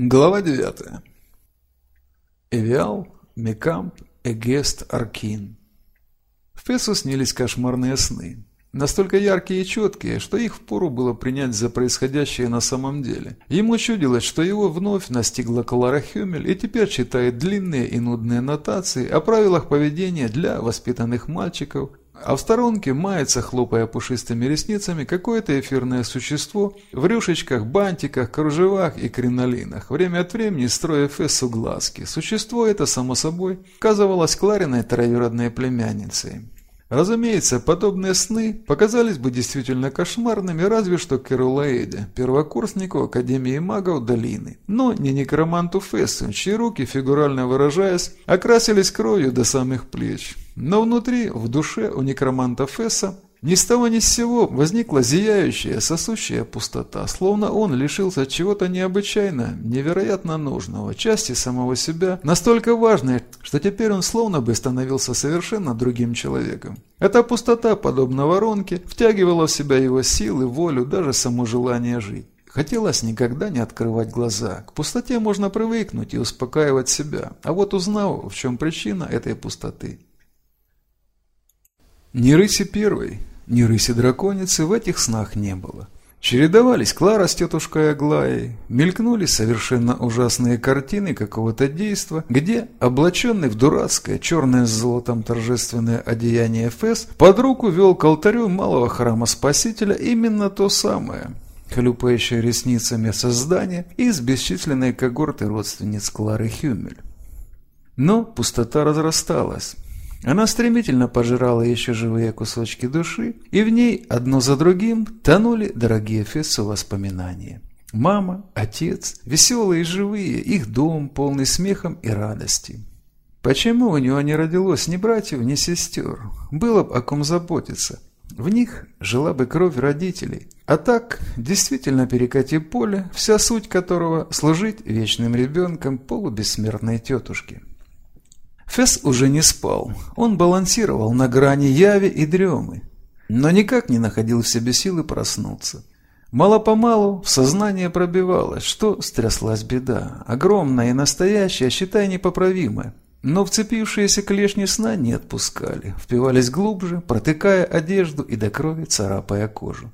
Глава 9. Эвиал, Мекамп, Эгест, Аркин. Фессу снились кошмарные сны. Настолько яркие и четкие, что их впору было принять за происходящее на самом деле. Ему чудилось, что его вновь настигла Клара Хюмель и теперь читает длинные и нудные нотации о правилах поведения для воспитанных мальчиков, а в сторонке мается, хлопая пушистыми ресницами, какое-то эфирное существо в рюшечках, бантиках, кружевах и кринолинах, время от времени строя Фессу глазки. Существо это, само собой, оказывалось Клариной троюродной племянницей. Разумеется, подобные сны показались бы действительно кошмарными разве что Керулаэде, первокурснику Академии магов Долины, но не некроманту Фессу, чьи руки, фигурально выражаясь, окрасились кровью до самых плеч. Но внутри, в душе у некроманта Фесса ни с того ни с сего возникла зияющая, сосущая пустота, словно он лишился чего-то необычайно, невероятно нужного, части самого себя, настолько важной, что теперь он словно бы становился совершенно другим человеком. Эта пустота, подобно воронке, втягивала в себя его силы, волю, даже само желание жить. Хотелось никогда не открывать глаза. К пустоте можно привыкнуть и успокаивать себя, а вот узнав, в чем причина этой пустоты, ни рыси первой, ни рыси-драконицы в этих снах не было. Чередовались Клара с тетушкой Аглаей, мелькнули совершенно ужасные картины какого-то действа, где, облаченный в дурацкое, черное с золотом торжественное одеяние Фес, под руку вел к алтарю малого храма Спасителя именно то самое, хлюпающее ресницами создание из бесчисленной когорты родственниц Клары Хюмель. Но пустота разрасталась. Она стремительно пожирала еще живые кусочки души, и в ней одно за другим тонули дорогие Фессу воспоминания. Мама, отец, веселые и живые, их дом, полный смехом и радости. Почему у него не родилось ни братьев, ни сестер? Было бы о ком заботиться. В них жила бы кровь родителей. А так, действительно перекати поле, вся суть которого – служить вечным ребенком полубессмертной тетушке. Фесс уже не спал. Он балансировал на грани яви и дремы, но никак не находил в себе силы проснуться. Мало-помалу в сознание пробивалось, что стряслась беда, огромная и настоящая, считай непоправимая. Но вцепившиеся клешни сна не отпускали, впивались глубже, протыкая одежду и до крови царапая кожу.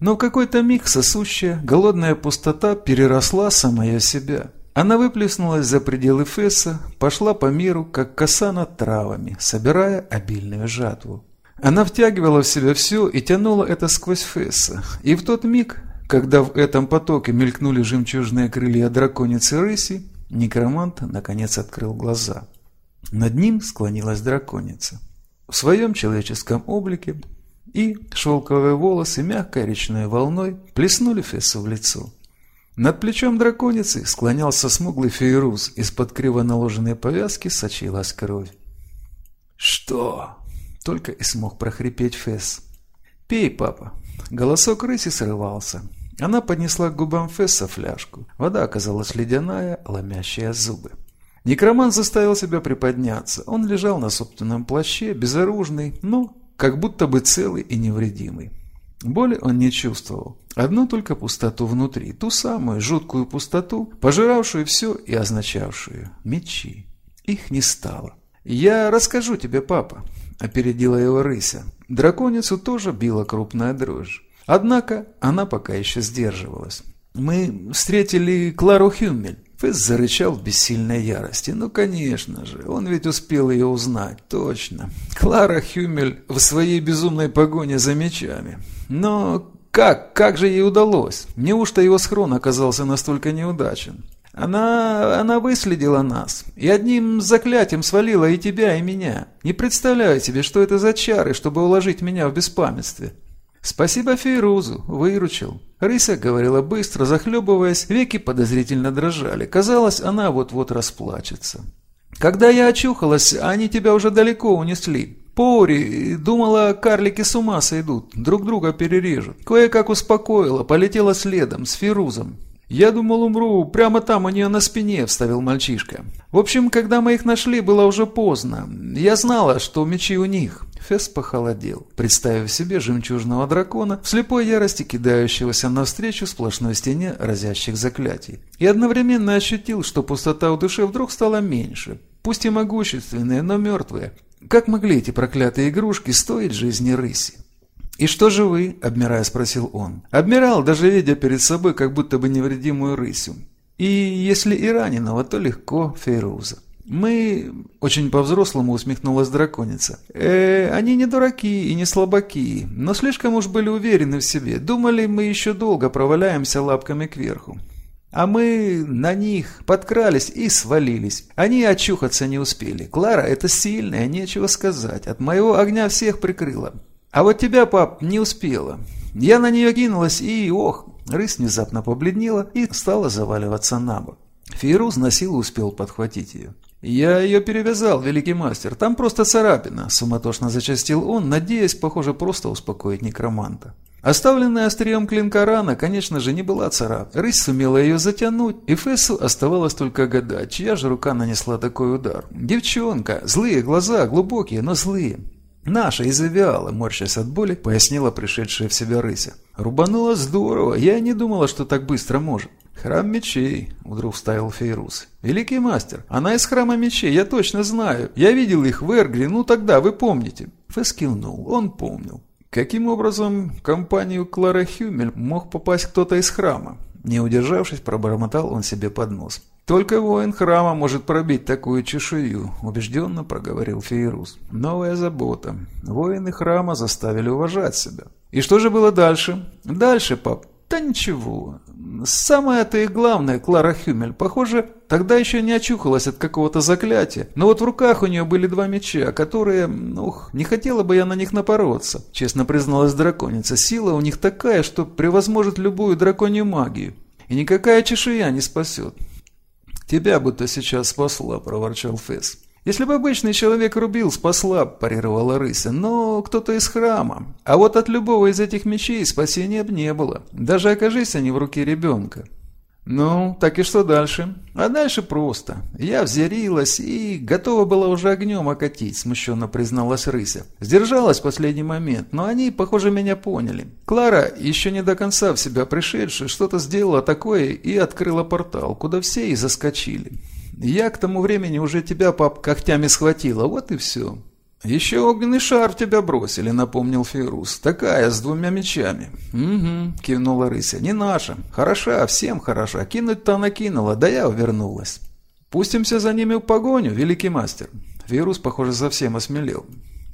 Но в какой-то миг сосущая, голодная пустота переросла самая себя – она выплеснулась за пределы Фесса, пошла по миру, как коса над травами, собирая обильную жатву. Она втягивала в себя все и тянула это сквозь Фесса. И в тот миг, когда в этом потоке мелькнули жемчужные крылья драконицы рыси, некромант наконец открыл глаза. Над ним склонилась драконица. В своем человеческом облике и шелковые волосы мягкой речной волной плеснули Фессу в лицо. Над плечом драконицы склонялся смуглый фейрус, из-под криво наложенной повязки сочилась кровь. «Что?» — только и смог прохрипеть Фесс. «Пей, папа». Голосок рыси срывался. Она поднесла к губам Фесса фляжку. Вода оказалась ледяная, ломящая зубы. Некроман заставил себя приподняться. Он лежал на собственном плаще, безоружный, но как будто бы целый и невредимый. Боли он не чувствовал. Одну только пустоту внутри, ту самую жуткую пустоту, пожиравшую все и означавшую мечи. Их не стало. «Я расскажу тебе, папа», — опередила его рыся. Драконицу тоже била крупная дрожь. Однако она пока еще сдерживалась. «Мы встретили Клару Хюмель». Фесс зарычал в бессильной ярости. «Ну, конечно же, он ведь успел ее узнать, точно. Клара Хюмель в своей безумной погоне за мечами. Но как, как же ей удалось? Неужто его схрон оказался настолько неудачен? Она... она выследила нас. И одним заклятием свалила и тебя, и меня. Не представляю себе, что это за чары, чтобы уложить меня в беспамятстве. Спасибо Фейрузу, выручил. Рыся говорила быстро, захлебываясь, веки подозрительно дрожали. Казалось, она вот-вот расплачется. Когда я очухалась, они тебя уже далеко унесли. Пори, думала, карлики с ума сойдут, друг друга перережут. Кое-как успокоила, полетела следом, с Фирузом. «Я думал, умру прямо там у нее на спине», – вставил мальчишка. «В общем, когда мы их нашли, было уже поздно. Я знала, что мечи у них. Фесс похолодел, представив себе жемчужного дракона в слепой ярости кидающегося навстречу сплошной стене разящих заклятий. И одновременно ощутил, что пустота в душе вдруг стала меньше, пусть и могущественная, но мертвая. Как могли эти проклятые игрушки стоить жизни рыси? «И что же вы?» – обмирая спросил он. Обмирал, даже видя перед собой как будто бы невредимую рысю. И если и раненого, то легко, Фейруза. «Мы...» – очень по-взрослому усмехнулась драконица. «Э, они не дураки и не слабаки, но слишком уж были уверены в себе. Думали, мы еще долго проваляемся лапками кверху. А мы на них подкрались и свалились. Они очухаться не успели. Клара – это сильная, нечего сказать. От моего огня всех прикрыла. А вот тебя, пап, не успела. Я на нее кинулась и, ох, рысь внезапно побледнела и стала заваливаться на бок. Фейруз на силу успел подхватить ее. «Я ее перевязал, великий мастер, там просто царапина», – суматошно зачастил он, надеясь, похоже, просто успокоить некроманта. Оставленная острием клинка рана, конечно же, не была царап. Рысь сумела ее затянуть, и Фессу оставалось только гадать, чья же рука нанесла такой удар. Девчонка, злые глаза, глубокие, но злые. «Наша из Авиала», морщась от боли, пояснила пришедшая в себя рыся. «Рубанула здорово, я не думала, что так быстро может». «Храм мечей», — вдруг вставил Фейрус. «Великий мастер, она из храма мечей, я точно знаю. Я видел их в Эргли, ну тогда, вы помните». Фэс кивнул, он помнил. Каким образом в компанию Клара Хюмель мог попасть кто-то из храма? Не удержавшись, пробормотал он себе под нос. «Только воин храма может пробить такую чешую», – убежденно проговорил Фейрус. «Новая забота. Воины храма заставили уважать себя». «И что же было дальше?» «Дальше, пап, да ничего. Самое-то и главное, Клара Хюмель, похоже, тогда еще не очухалась от какого-то заклятия. Но вот в руках у нее были два меча, которые, ух, не хотела бы я на них напороться. Честно призналась драконица, сила у них такая, что превозможет любую драконью магию. И никакая чешуя не спасет. «Тебя будто сейчас спасла», – проворчал Фесс. «Если бы обычный человек рубил, спасла», – парировала рыся, – «но кто-то из храма. А вот от любого из этих мечей спасения бы не было, даже окажись они в руке ребенка». «Ну, так и что дальше?» «А дальше просто. Я взъярилась и готова была уже огнем окатить», – смущенно призналась Рыся. Сдержалась в последний момент, но они, похоже, меня поняли. Клара, еще не до конца в себя пришедшая, что-то сделала такое и открыла портал, куда все и заскочили. Я к тому времени уже тебя, пап, когтями схватила, вот и все. «Еще огненный шар в тебя бросили», — напомнил Фейрус. «Такая, с двумя мечами». «Угу», — кивнула рыся. «Не наша. Хороша, всем хороша. Кинуть-то она кинула, да я увернулась». «Пустимся за ними в погоню, великий мастер». Фейрус, похоже, совсем осмелел.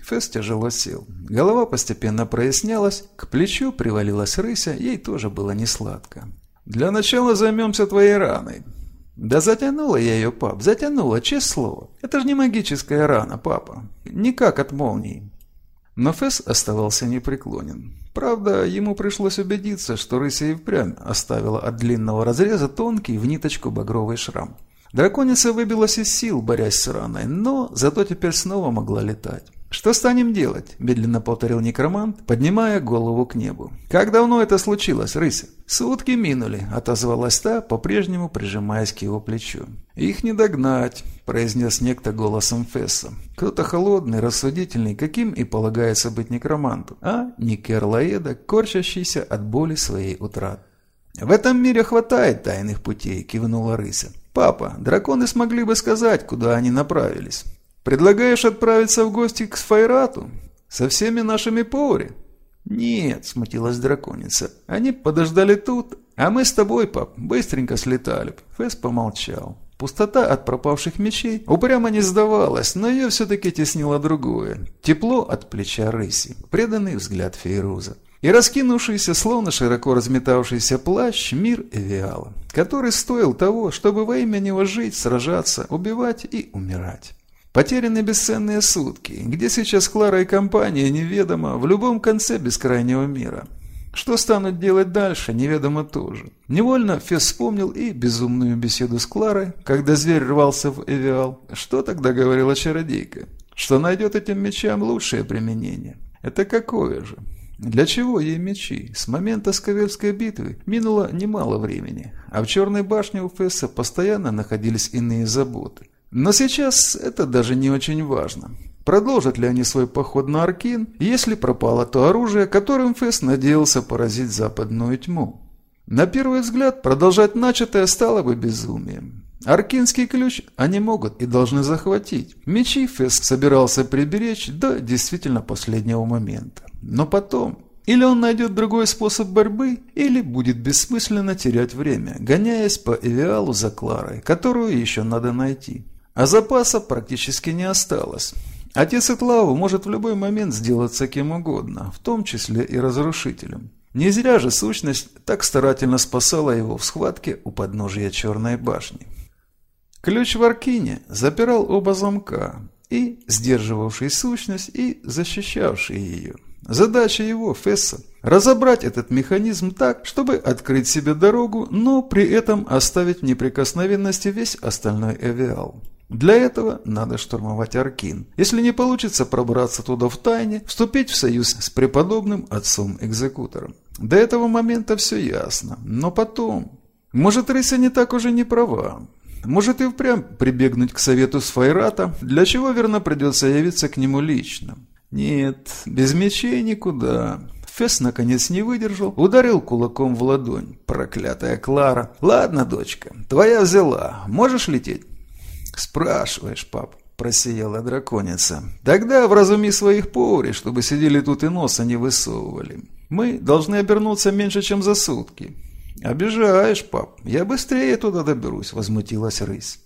Фесс тяжело сел. Голова постепенно прояснялась, к плечу привалилась рыся, ей тоже было несладко. «Для начала займемся твоей раной. «Да затянула я ее, пап, затянула, честное слово. Это же не магическая рана, папа. Никак от молнии». Но Фесс оставался непреклонен. Правда, ему пришлось убедиться, что рыся и впрямь оставила от длинного разреза тонкий в ниточку багровый шрам. Драконица выбилась из сил, борясь с раной, но зато теперь снова могла летать. «Что станем делать?» – медленно повторил некромант, поднимая голову к небу. «Как давно это случилось, рыся?» «Сутки минули», – отозвалась та, по-прежнему прижимаясь к его плечу. «Их не догнать», – произнес некто голосом Фесса. «Кто-то холодный, рассудительный, каким и полагается быть некроманту, а не Керлаэда, корчащийся от боли своей утраты». «В этом мире хватает тайных путей», – кивнула рыся. «Папа, драконы смогли бы сказать, куда они направились». Предлагаешь отправиться в гости к Сфайрату? Со всеми нашими Поури?» «Нет», — смутилась драконица. «Они подождали тут, а мы с тобой, пап, быстренько слетали б». Фэс помолчал. Пустота от пропавших мечей упрямо не сдавалась, но ее все-таки теснило другое. Тепло от плеча рыси, преданный взгляд Фейруза. И раскинувшийся, словно широко разметавшийся плащ, мир Эвиала, который стоил того, чтобы во имя него жить, сражаться, убивать и умирать. Потеряны бесценные сутки. Где сейчас Клара и компания, неведомо, в любом конце бескрайнего мира. Что станут делать дальше, неведомо тоже. Невольно Фес вспомнил и безумную беседу с Кларой, когда зверь рвался в Эвиал. Что тогда говорила чародейка? Что найдет этим мечам лучшее применение. Это какое же? Для чего ей мечи? С момента Сковельской битвы минуло немало времени, а в Черной башне у Фесса постоянно находились иные заботы. Но сейчас это даже не очень важно. Продолжат ли они свой поход на Аркин, если пропало то оружие, которым Фесс надеялся поразить западную тьму? На первый взгляд, продолжать начатое стало бы безумием. Аркинский ключ они могут и должны захватить. Мечи Фесс собирался приберечь до действительно последнего момента. Но потом... Или он найдет другой способ борьбы, или будет бессмысленно терять время, гоняясь по Эвиалу за Кларой, которую еще надо найти. А запаса практически не осталось. Отец Итлаву может в любой момент сделаться кем угодно, в том числе и разрушителем. Не зря же сущность так старательно спасала его в схватке у подножия Черной башни. Ключ в Аркине запирал оба замка, и сдерживавший сущность, и защищавший ее. Задача его, Фесса, разобрать этот механизм так, чтобы открыть себе дорогу, но при этом оставить в неприкосновенности весь остальной эвиал. Для этого надо штурмовать Аркин. Если не получится пробраться туда в тайне, вступить в союз с преподобным отцом-экзекутором. До этого момента все ясно. Но потом... Может, Рыся не так уже не права. Может и впрямь прибегнуть к совету Сфайрата, для чего верно придется явиться к нему лично. Нет, без мечей никуда. Фесс наконец не выдержал, ударил кулаком в ладонь. Проклятая Клара. Ладно, дочка, твоя взяла. Можешь лететь? Спрашиваешь, пап. Просияла драконица. Тогда вразуми своих повари, чтобы сидели тут и носа не высовывали. Мы должны обернуться меньше, чем за сутки. «Обижаешь, пап. Я быстрее туда доберусь», — возмутилась рысь.